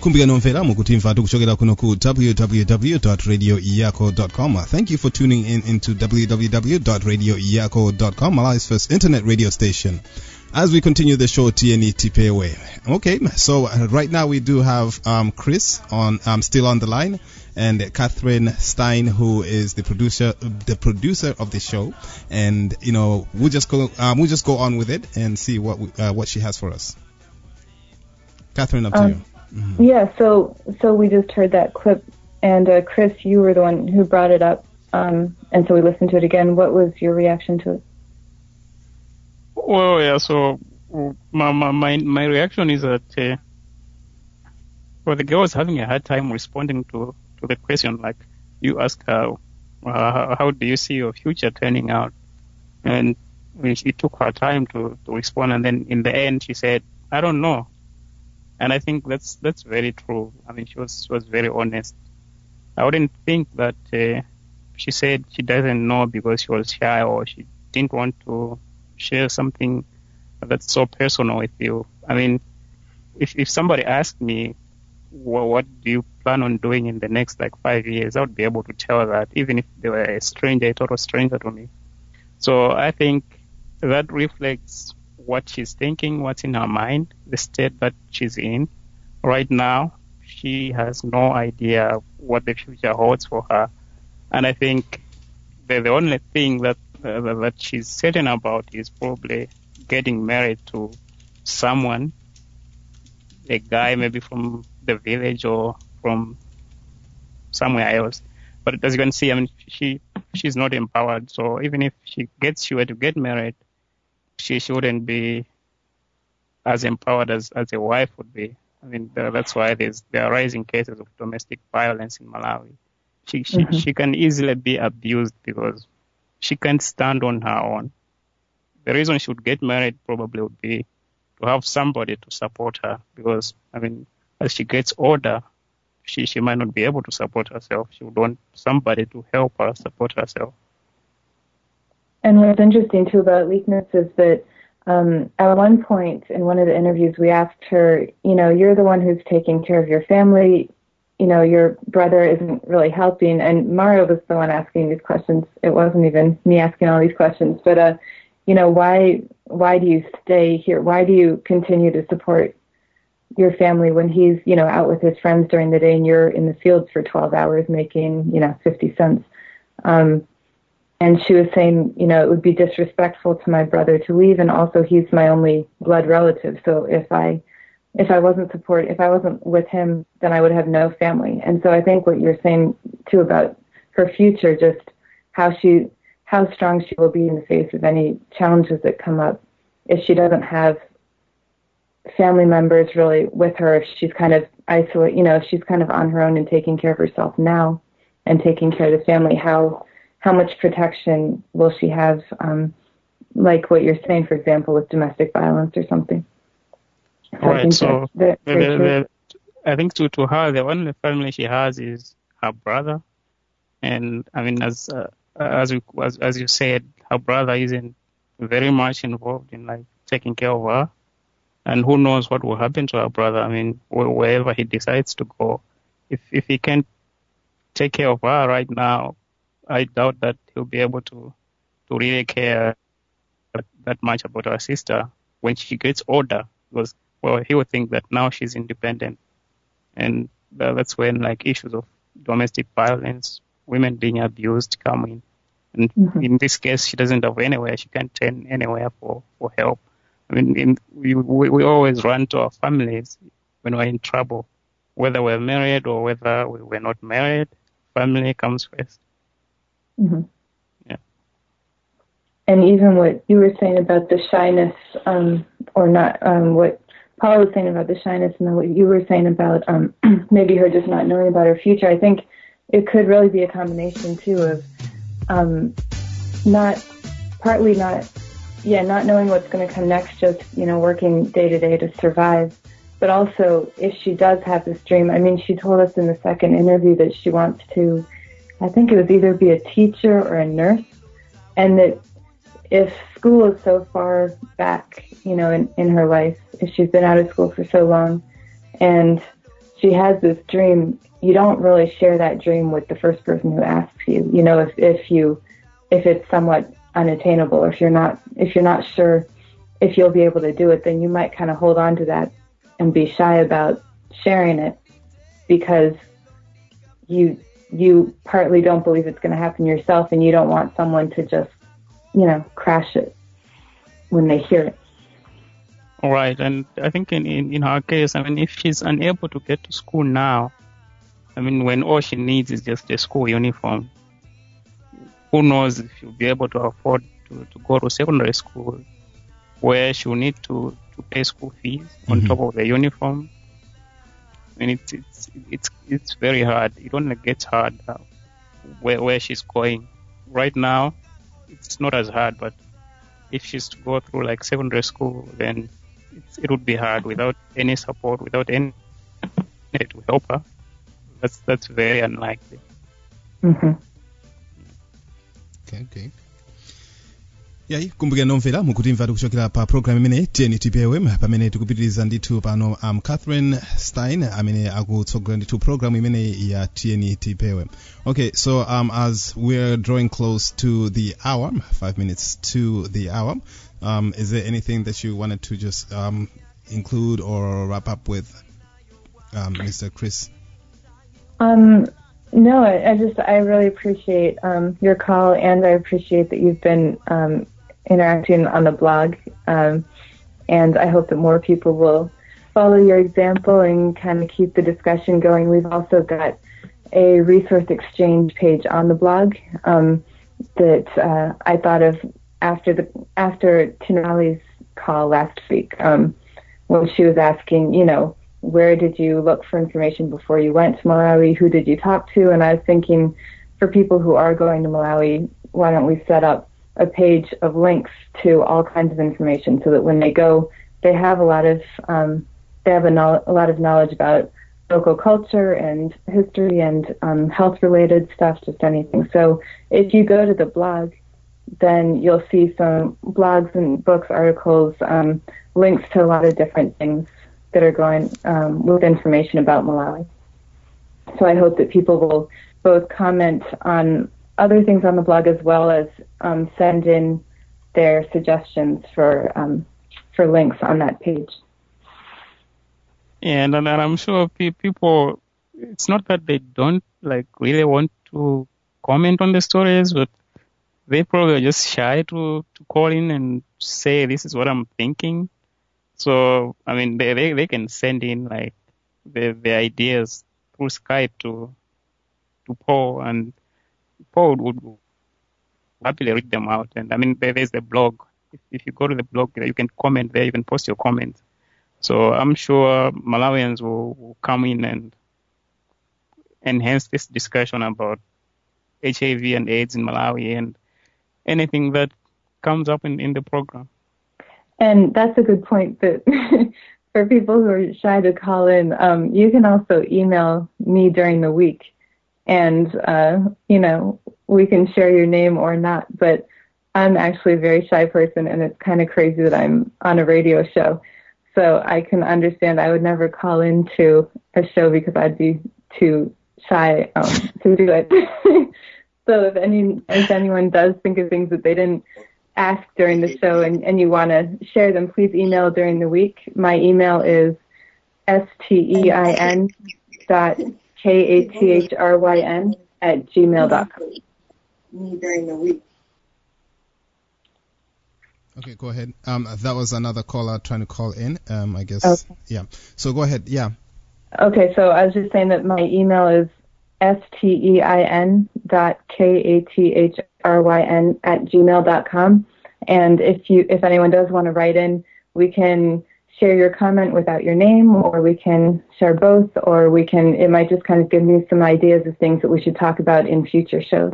kumbukira nomvera mukutimva tikuchokera kuno ku www.radioyako.com thank you for tuning in into www.radioyako.com Malawi's first internet radio station as we continue the show TNE Tipewe. Okay, so uh, right now we do have um, Chris on um, still on the line and Kathryn Stein who is the producer the producer of the show and you know we'll just go um, we'll just go on with it and see what we, uh, what she has for us. Kathryn up to Um, you. Yeah, so so we just heard that clip, and uh, Chris, you were the one who brought it up, um, and so we listened to it again. What was your reaction to it? Well, yeah. So my my my, my reaction is that uh, well, the girl was having a hard time responding to to the question. Like you ask her, uh, how, how do you see your future turning out? And she took her time to to respond, and then in the end she said, I don't know. And I think that's that's very true. I mean, she was she was very honest. I wouldn't think that uh, she said she doesn't know because she was shy or she didn't want to share something that's so personal with you. I mean, if if somebody asked me, well, what do you plan on doing in the next like five years, I would be able to tell that, even if they were a stranger, a total stranger to me. So I think that reflects what she's thinking, what's in her mind, the state that she's in right now. She has no idea what the future holds for her, and I think the the only thing that uh, that she's certain about is probably getting married to someone, a guy maybe from the village or from somewhere else. But as you can see, I mean, she she's not empowered. So even if she gets were to get married, she shouldn't be as empowered as, as a wife would be. I mean, that's why there's there are rising cases of domestic violence in Malawi. She she, Mhm. she can easily be abused because she can't stand on her own. The reason she would get married probably would be to have somebody to support her because I mean, as she gets older, she she might not be able to support herself. She would want somebody to help her support herself. And what's interesting too about weakness is that um, at one point in one of the interviews, we asked her, you know, you're the one who's taking care of your family. You know, your brother isn't really helping. And Mario was the one asking these questions. It wasn't even me asking all these questions. But, uh, you know, why why do you stay here? Why do you continue to support your family when he's, you know, out with his friends during the day and you're in the fields for 12 hours making, you know, 50 cents? Um, and she was saying, you know, it would be disrespectful to my brother to leave, and also he's my only blood relative. So if I, if I wasn't support, if I wasn't with him, then I would have no family. And so I think what you're saying too about her future, just how she, how strong she will be in the face of any challenges that come up, if she doesn't have family members really with her, if she's kind of isolate, you know, if she's kind of on her own and taking care of herself now, and taking care of the family, how how much protection will she have, um, like what you're saying, for example, with domestic violence or something? So I Right. think So the, the, the, I think to to her the only family she has is her brother, and I mean as uh, as you as, as you said, her brother isn't very much involved in like taking care of her, and who knows what will happen to her brother. I mean wh- wherever he decides to go, if if he can't take care of her right now, I doubt that he'll be able to to really care that, that much about her sister when she gets older. because well he would think that now she's independent, and that's when like issues of domestic violence, women being abused come in. And Mhm. in this case, she doesn't have anywhere. She can't turn anywhere for, for help. I mean, in, we, we, we always run to our families when we're in trouble, whether we're married or whether we- we're not married. Family comes first. Hmm Yeah. And even what you were saying about the shyness, um, or not, um, what Paul was saying about the shyness, and then what you were saying about um, maybe her just not knowing about her future. I think it could really be a combination too of um, not partly not, yeah, not knowing what's going to come next, just you know, working day to day to survive. But also, if she does have this dream, I mean, she told us in the second interview that she wants to, I think it was either be a teacher or a nurse, and that if school is so far back, you know, in, in her life, if she's been out of school for so long, and she has this dream, you don't really share that dream with the first person who asks you. You know, if if you if it's somewhat unattainable, or if you're not if you're not sure if you'll be able to do it, then you might kind of hold on to that and be shy about sharing it because you you partly don't believe it's going to happen yourself, and you don't want someone to just you know crash it when they hear it. All right, and I think in, in, in her case, I mean, if she's unable to get to school now, I mean, when all she needs is just a school uniform, who knows if she'll be able to afford to, to go to secondary school where she'll need to, to pay school fees on Mhm. top of the uniform. I mean, it's, it's, it's, it's very hard. It only gets hard uh, where, where she's going. Right now, it's not as hard, but if she's to go through like secondary school, then it's, it would be hard without any support, without any to help her. That's that's very unlikely. hmm okay, okay. Yayi kumbukira nomvera mukutimva tikuchokera pa programu imeneyi tiyeni pamene tikupitiriza ndithu pano um, kathryn stein amene akutsogolera ndithu programu imeneyi ya tiyeni okay so um, as we're drawing close to the hour five minutes to the hour um, is there anything that you wanted to just um, include or wrap up with um, mr chris? Um, no, I, I just I really appreciate um, your call, and I appreciate that you've been um, interacting on the blog, um, and I hope that more people will follow your example and kind of keep the discussion going. We've also got a resource exchange page on the blog um, that uh, I thought of after the after Tinali's call last week um, when she was asking, you know, where did you look for information before you went to Malawi? Who did you talk to? And I was thinking, for people who are going to Malawi, why don't we set up a page of links to all kinds of information so that when they go, they have a lot of um, they have a, knowl- a lot of knowledge about local culture and history and um, health related stuff, just anything. So if you go to the blog, then you'll see some blogs and books, articles, um, links to a lot of different things that are going um, with information about Malawi. So I hope that people will both comment on other things on the blog as well as um, send in their suggestions for um, for links on that page. And, and I'm sure pe- people, it's not that they don't like really want to comment on the stories, but they probably are just shy to, to call in and say, this is what I'm thinking. So, I mean, they, they, they can send in like their, their ideas through Skype to, to Paul and Paul would happily read them out. And I mean, there, there's the blog. If, if you go to the blog, you can comment there, you can post your comments. So I'm sure Malawians will, will come in and enhance this discussion about HIV and AIDS in Malawi and anything that comes up in, in the program. And that's a good point that for people who are shy to call in, um, you can also email me during the week and, uh, you know, we can share your name or not, but I'm actually a very shy person and it's kind of crazy that I'm on a radio show. So I can understand I would never call into a show because I'd be too shy um, to do it. so if any if anyone does think of things that they didn't ask during the show and, and you want to share them, please email during the week. My email is s-t-e-i-n dot k-a-t-h-r-y-n at gmail dot com. Me during the week. Okay, go ahead. Um, that was another caller trying to call in. Um, I guess. Okay. Yeah. So go ahead. Yeah. Okay, so I was just saying that my email is s-t-e-i-n dot k-a-t-h-r-y-n at gmail dot com. And if you, if anyone does want to write in, we can share your comment without your name, or we can share both, or we can, it might just kind of give me some ideas of things that we should talk about in future shows.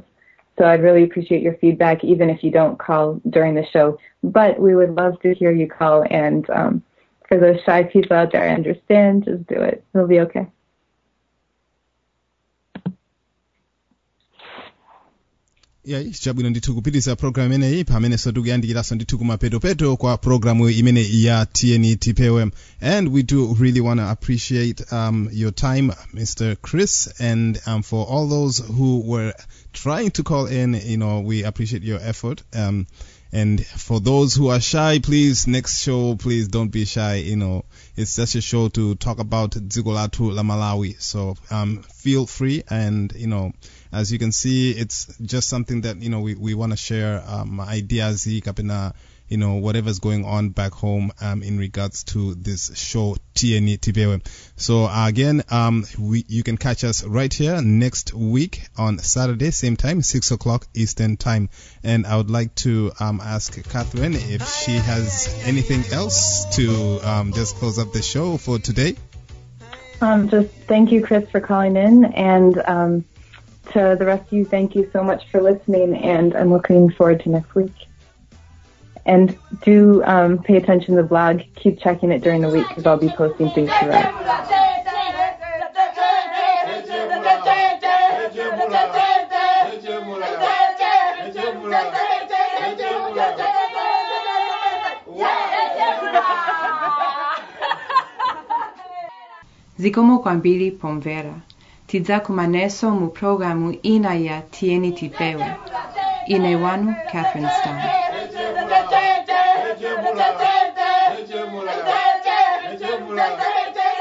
So I'd really appreciate your feedback, even if you don't call during the show. But we would love to hear you call. And um, for those shy people out there, I understand. Just do it. It'll be okay. Ya chabwino ndithu imeneyi ndithu kwa imene ya tiyeni tipewe and we do really want to appreciate um, your time mr chris. And um, for all those who were trying to call in you know we appreciate your effort. Um, and for those who are shy, please, next show, please don't be shy. You know, it's just a show to talk about Dzigolatu La Malawi. So, um, feel free. And, you know, as you can see, it's just something that, you know, we, we want to share, um, ideas, kapina, you know, whatever's going on back home, um, in regards to this show, TNE. So again, um, we, you can catch us right here next week on Saturday, same time, 6 o'clock Eastern time. And I would like to, um, ask Kathryn if she has anything else to, um, just close up the show for today. Um, just thank you, Chris, for calling in. And um, to the rest of you, thank you so much for listening. And I'm looking forward to next week. And do um, pay attention to the blog. Keep checking it during the week because I'll be posting things throughout. Zikomo kwambiri pomvera. Tidza kumaneso mu programu ina ya Tiyeni Tipewe. Ine wanu Kathryn Stein. جے جے جے جے جے مولا جے جے جے جے مولا جے جے جے جے